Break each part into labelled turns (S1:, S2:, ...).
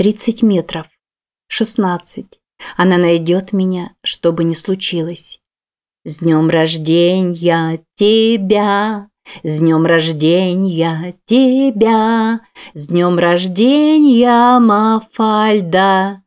S1: 30 метров. 16. Она найдет меня, что бы ни случилось. С днем рождения тебя! С днем рождения тебя! С днем рождения, Мафальда!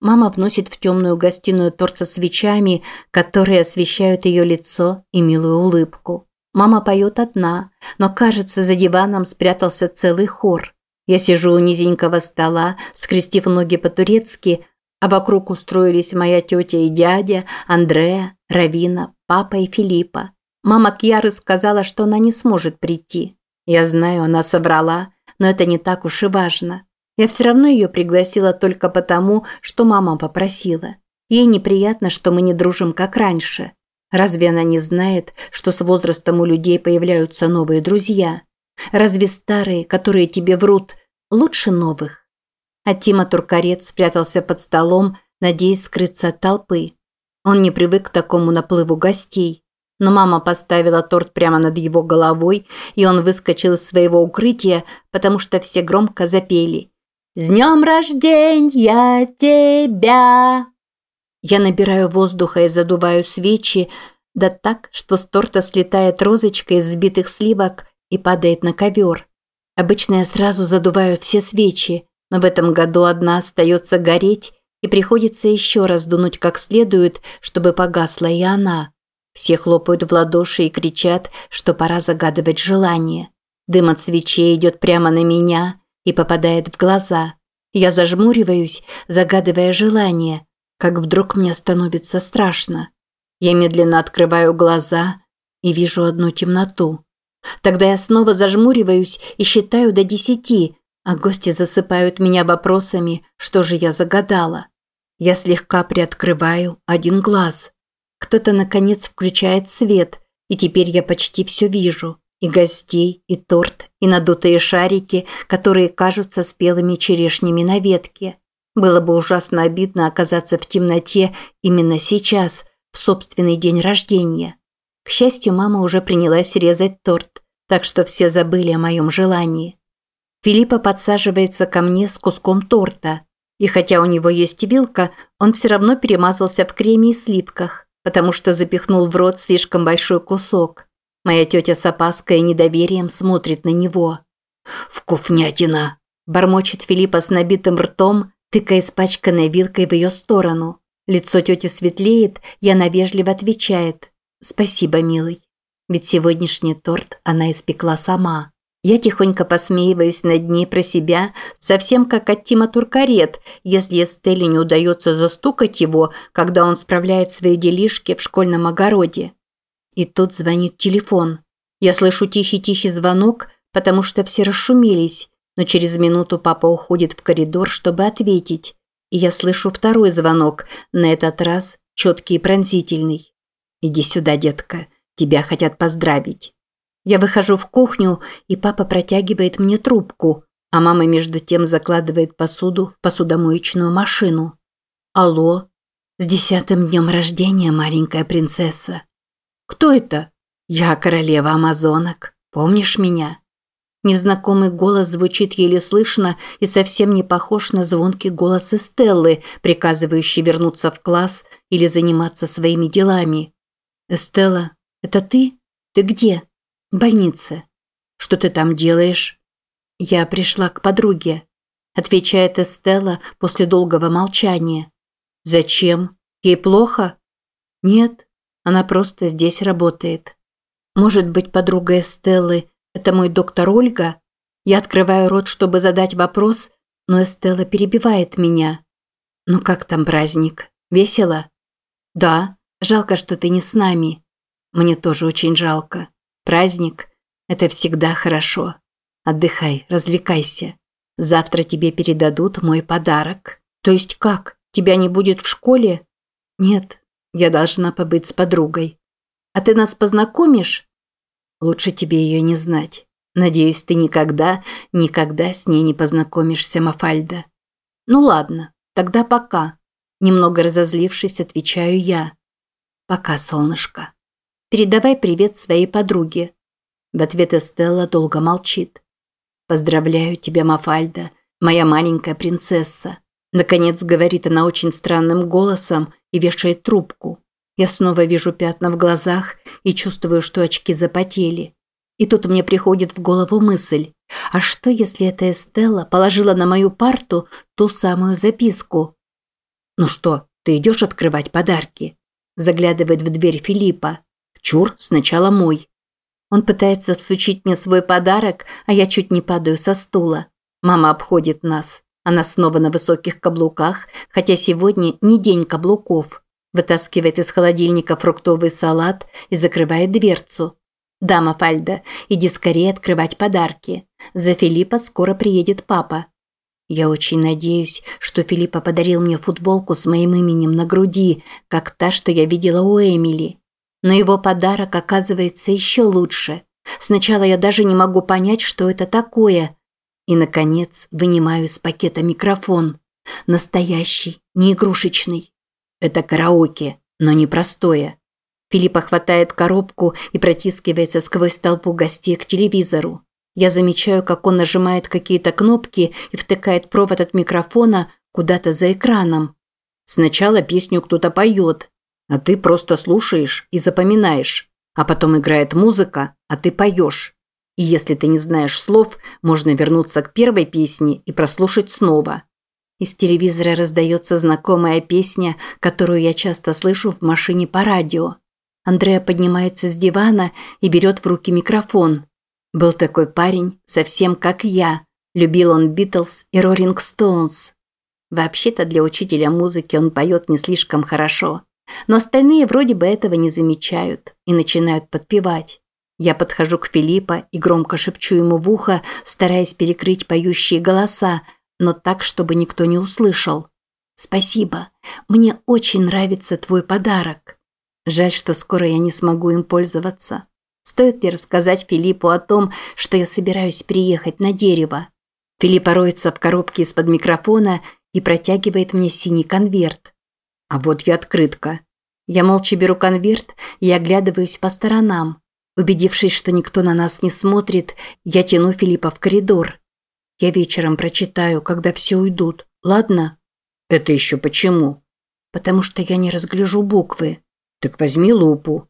S1: Мама вносит в темную гостиную торт со свечами, которые освещают ее лицо и милую улыбку. Мама поет одна, но, кажется, за диваном спрятался целый хор. Я сижу у низенького стола, скрестив ноги по-турецки, а вокруг устроились моя тетя и дядя, Андрея, Равина, папа и Филиппа. Мама Кьяры сказала, что она не сможет прийти. Я знаю, она соврала, но это не так уж и важно. Я все равно ее пригласила только потому, что мама попросила. Ей неприятно, что мы не дружим, как раньше. Разве она не знает, что с возрастом у людей появляются новые друзья? Разве старые, которые тебе врут, лучше новых? А Тима Туркарец спрятался под столом, надеясь скрыться от толпы. Он не привык к такому наплыву гостей. Но мама поставила торт прямо над его головой, и он выскочил из своего укрытия, потому что все громко запели «С днем рождения тебя!» Я набираю воздуха и задуваю свечи, да так, что с торта слетает розочка из сбитых сливок и падает на ковер. Обычно я сразу задуваю все свечи, но в этом году одна остается гореть, и приходится еще раз дунуть как следует, чтобы погасла и она. Все хлопают в ладоши и кричат, что пора загадывать желание. Дым от свечей идет прямо на меня и попадает в глаза. Я зажмуриваюсь, загадывая желание, как вдруг мне становится страшно. Я медленно открываю глаза и вижу одну темноту. Тогда я снова зажмуриваюсь и считаю до десяти, а гости засыпают меня вопросами, что же я загадала. Я слегка приоткрываю один глаз. Кто-то, наконец, включает свет, и теперь я почти все вижу. И гостей, и торт, и надутые шарики, которые кажутся спелыми черешнями на ветке. Было бы ужасно обидно оказаться в темноте именно сейчас, в собственный день рождения. К счастью, мама уже принялась резать торт, так что все забыли о моем желании. Филиппа подсаживается ко мне с куском торта, и хотя у него есть вилка, он все равно перемазался в креме и сливках, потому что запихнул в рот слишком большой кусок. Моя тетя с опаской и недоверием смотрит на него. «Вкуснятина!» – бормочет Филиппа с набитым ртом, тыкая испачканной вилкой в ее сторону. Лицо тети светлеет, и она вежливо отвечает «Спасибо, милый». Ведь сегодняшний торт она испекла сама. Я тихонько посмеиваюсь над ней про себя, совсем как от Тима Туркарет, если Эстелле не удается застукать его, когда он справляет свои делишки в школьном огороде. И тут звонит телефон. Я слышу тихий-тихий звонок, потому что все расшумелись, но через минуту папа уходит в коридор, чтобы ответить. И я слышу второй звонок, на этот раз четкий и пронзительный. «Иди сюда, детка, тебя хотят поздравить». Я выхожу в кухню, и папа протягивает мне трубку, а мама между тем закладывает посуду в посудомоечную машину. «Алло? С десятым днем рождения, маленькая принцесса!» «Кто это?» «Я королева амазонок. Помнишь меня?» Незнакомый голос звучит еле слышно и совсем не похож на звонкий голос Эстеллы, приказывающий вернуться в класс или заниматься своими делами. «Эстелла, это ты? Ты где?» «В больнице. Что ты там делаешь?» «Я пришла к подруге», – отвечает Эстелла после долгого молчания. «Зачем? Ей плохо?» «Нет, она просто здесь работает». «Может быть, подруга Эстеллы это мой доктор Ольга? Я открываю рот, чтобы задать вопрос, но Эстелла перебивает меня. Ну как там праздник? Весело? Да. Жалко, что ты не с нами. Мне тоже очень жалко. Праздник – это всегда хорошо. Отдыхай, развлекайся. Завтра тебе передадут мой подарок. То есть как? Тебя не будет в школе? Нет, я должна побыть с подругой. А ты нас познакомишь? Лучше тебе ее не знать. Надеюсь, ты никогда, никогда с ней не познакомишься, Мафальда. Ну ладно, тогда пока. Немного разозлившись, отвечаю я. Пока, солнышко. Передавай привет своей подруге. В ответ Эстелла долго молчит. Поздравляю тебя, Мафальда. Моя маленькая принцесса. Наконец говорит она очень странным голосом и вешает трубку. Я снова вижу пятна в глазах и чувствую, что очки запотели. И тут мне приходит в голову мысль, а что если эта Эстелла положила на мою парту ту самую записку? «Ну что, ты идешь открывать подарки?» Заглядывает в дверь Филиппа. «Чур, сначала мой». Он пытается всучить мне свой подарок, а я чуть не падаю со стула. Мама обходит нас. Она снова на высоких каблуках, хотя сегодня не день каблуков. Вытаскивает из холодильника фруктовый салат и закрывает дверцу. «Дама Фальда, иди скорее открывать подарки. За Филиппа скоро приедет папа». Я очень надеюсь, что Филиппа подарил мне футболку с моим именем на груди, как та, что я видела у Эмили. Но его подарок оказывается еще лучше. Сначала я даже не могу понять, что это такое. И, наконец, вынимаю из пакета микрофон. Настоящий, не игрушечный. Это караоке, но не простое. Филиппа хватает коробку и протискивается сквозь толпу гостей к телевизору. Я замечаю, как он нажимает какие-то кнопки и втыкает провод от микрофона куда-то за экраном. Сначала песню кто-то поет, а ты просто слушаешь и запоминаешь. А потом играет музыка, а ты поешь. И если ты не знаешь слов, можно вернуться к первой песне и прослушать снова. Из телевизора раздается знакомая песня, которую я часто слышу в машине по радио. Андреа поднимается с дивана и берет в руки микрофон. Был такой парень, совсем как я. Любил он Битлз и Роллинг Стоунс. Вообще-то для учителя музыки он поет не слишком хорошо. Но остальные вроде бы этого не замечают и начинают подпевать. Я подхожу к Филиппа и громко шепчу ему в ухо, стараясь перекрыть поющие голоса, но так, чтобы никто не услышал. «Спасибо. Мне очень нравится твой подарок». Жаль, что скоро я не смогу им пользоваться. Стоит ли рассказать Филиппу о том, что я собираюсь приехать на дерево? Филипп роется в коробке из-под микрофона и протягивает мне синий конверт. А вот и открытка. Я молча беру конверт и оглядываюсь по сторонам. Убедившись, что никто на нас не смотрит, я тяну Филиппа в коридор. Я вечером прочитаю, когда все уйдут. Ладно? Это еще почему? Потому что я не разгляжу буквы. Так возьми лупу.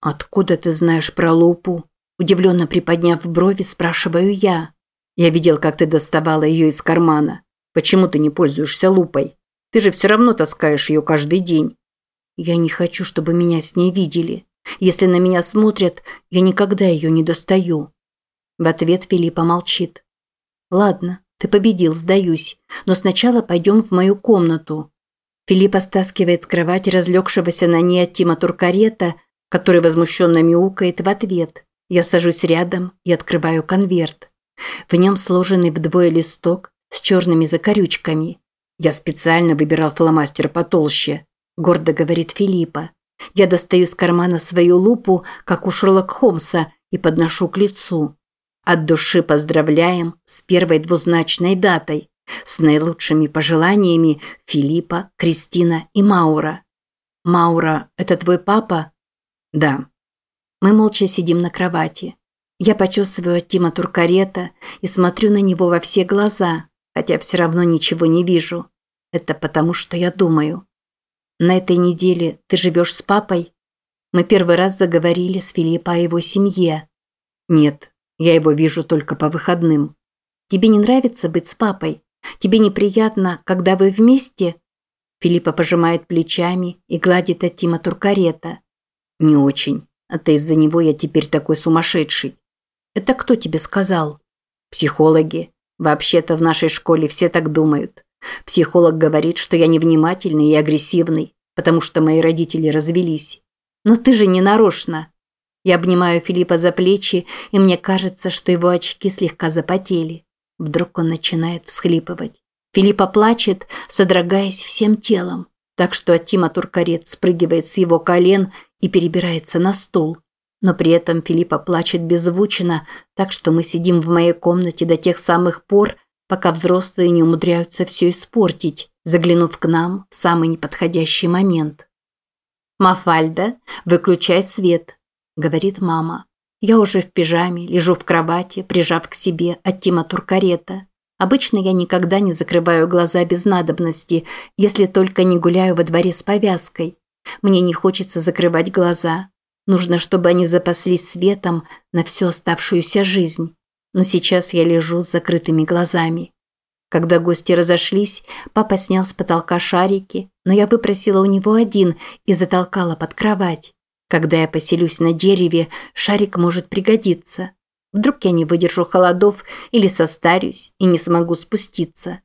S1: Откуда ты знаешь про лупу? Удивленно приподняв брови, спрашиваю я. Я видел, как ты доставала ее из кармана. Почему ты не пользуешься лупой? Ты же все равно таскаешь ее каждый день. Я не хочу, чтобы меня с ней видели. Если на меня смотрят, я никогда ее не достаю. В ответ Филиппа молчит. Ладно, ты победил, сдаюсь. Но сначала пойдем в мою комнату. Филиппа стаскивает с кровати разлегшегося на ней от Тима Туркарета, который возмущенно мяукает в ответ. Я сажусь рядом и открываю конверт. В нем сложенный вдвое листок с черными закорючками. «Я специально выбирал фломастер потолще», – гордо говорит Филиппа. Я достаю из кармана свою лупу, как у Шерлок Холмса, и подношу к лицу. От души поздравляем с первой двузначной датой, с наилучшими пожеланиями Филиппа, Кристина и Маура. «Маура, это твой папа?» «Да». Мы молча сидим на кровати. Я почесываю от Тима Туркарета и смотрю на него во все глаза, хотя все равно ничего не вижу. Это потому, что я думаю. На этой неделе ты живешь с папой? Мы первый раз заговорили с Филиппо о его семье. Нет, я его вижу только по выходным. Тебе не нравится быть с папой? Тебе неприятно, когда вы вместе? Филиппа пожимает плечами и гладит от Тима Туркарета. Не очень. А то из-за него я теперь такой сумасшедший. Это кто тебе сказал? Психологи. Вообще-то в нашей школе все так думают. Психолог говорит, что я невнимательный и агрессивный, потому что мои родители развелись. Но ты же не нарочно. Я обнимаю Филиппа за плечи, и мне кажется, что его очки слегка запотели. Вдруг он начинает всхлипывать. Филиппа плачет, содрогаясь всем телом, так что Тима Туркарет спрыгивает с его колен и перебирается на стул. Но при этом Филиппа плачет беззвучно, так что мы сидим в моей комнате до тех самых пор, пока взрослые не умудряются все испортить, заглянув к нам в самый неподходящий момент. «Мафальда, выключай свет», – говорит мама. Я уже в пижаме, лежу в кровати, прижав к себе от Тима Туркарета. Обычно я никогда не закрываю глаза без надобности, если только не гуляю во дворе с повязкой. Мне не хочется закрывать глаза. Нужно, чтобы они запаслись светом на всю оставшуюся жизнь. Но сейчас я лежу с закрытыми глазами. Когда гости разошлись, папа снял с потолка шарики, но я выпросила у него один и затолкала под кровать. Когда я поселюсь на дереве, шарик может пригодиться. Вдруг я не выдержу холодов или состарюсь и не смогу спуститься.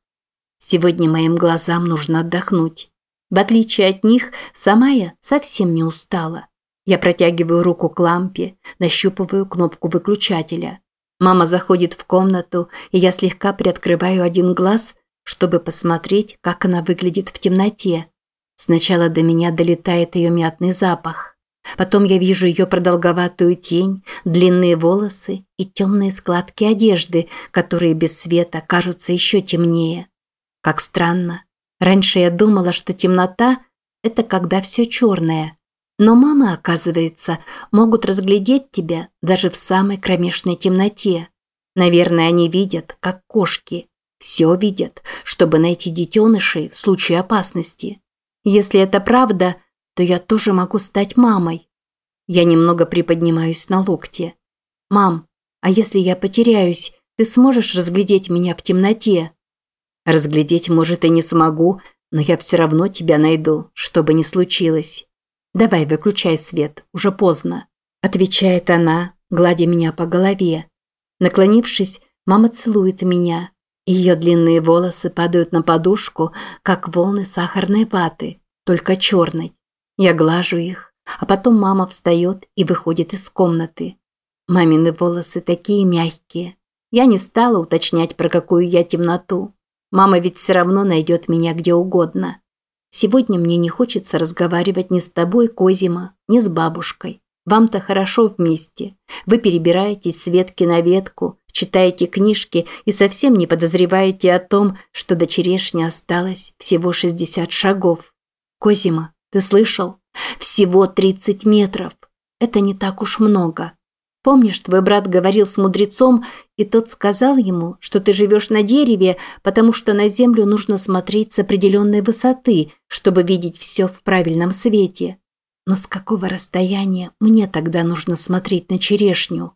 S1: Сегодня моим глазам нужно отдохнуть. В отличие от них, сама я совсем не устала. Я протягиваю руку к лампе, нащупываю кнопку выключателя. Мама заходит в комнату, и я слегка приоткрываю один глаз, чтобы посмотреть, как она выглядит в темноте. Сначала до меня долетает ее мятный запах. Потом я вижу ее продолговатую тень, длинные волосы и темные складки одежды, которые без света кажутся еще темнее. Как странно. Раньше я думала, что темнота – это когда все черное. Но мамы, оказывается, могут разглядеть тебя даже в самой кромешной темноте. Наверное, они видят, как кошки. Все видят, чтобы найти детенышей в случае опасности. Если это правда – то я тоже могу стать мамой. Я немного приподнимаюсь на локте. «Мам, а если я потеряюсь, ты сможешь разглядеть меня в темноте?» «Разглядеть, может, и не смогу, но я все равно тебя найду, что бы ни случилось. Давай, выключай свет, уже поздно», – отвечает она, гладя меня по голове. Наклонившись, мама целует меня. Ее длинные волосы падают на подушку, как волны сахарной ваты, только черной. Я глажу их, а потом мама встает и выходит из комнаты. Мамины волосы такие мягкие. Я не стала уточнять, про какую я темноту. Мама ведь все равно найдет меня где угодно. Сегодня мне не хочется разговаривать ни с тобой, Козима, ни с бабушкой. Вам-то хорошо вместе. Вы перебираетесь с ветки на ветку, читаете книжки и совсем не подозреваете о том, что до черешни осталось всего 60 шагов. Козима, ты слышал? Всего 30 метров. Это не так уж много. Помнишь, твой брат говорил с мудрецом, и тот сказал ему, что ты живешь на дереве, потому что на землю нужно смотреть с определенной высоты, чтобы видеть все в правильном свете. Но с какого расстояния мне тогда нужно смотреть на черешню?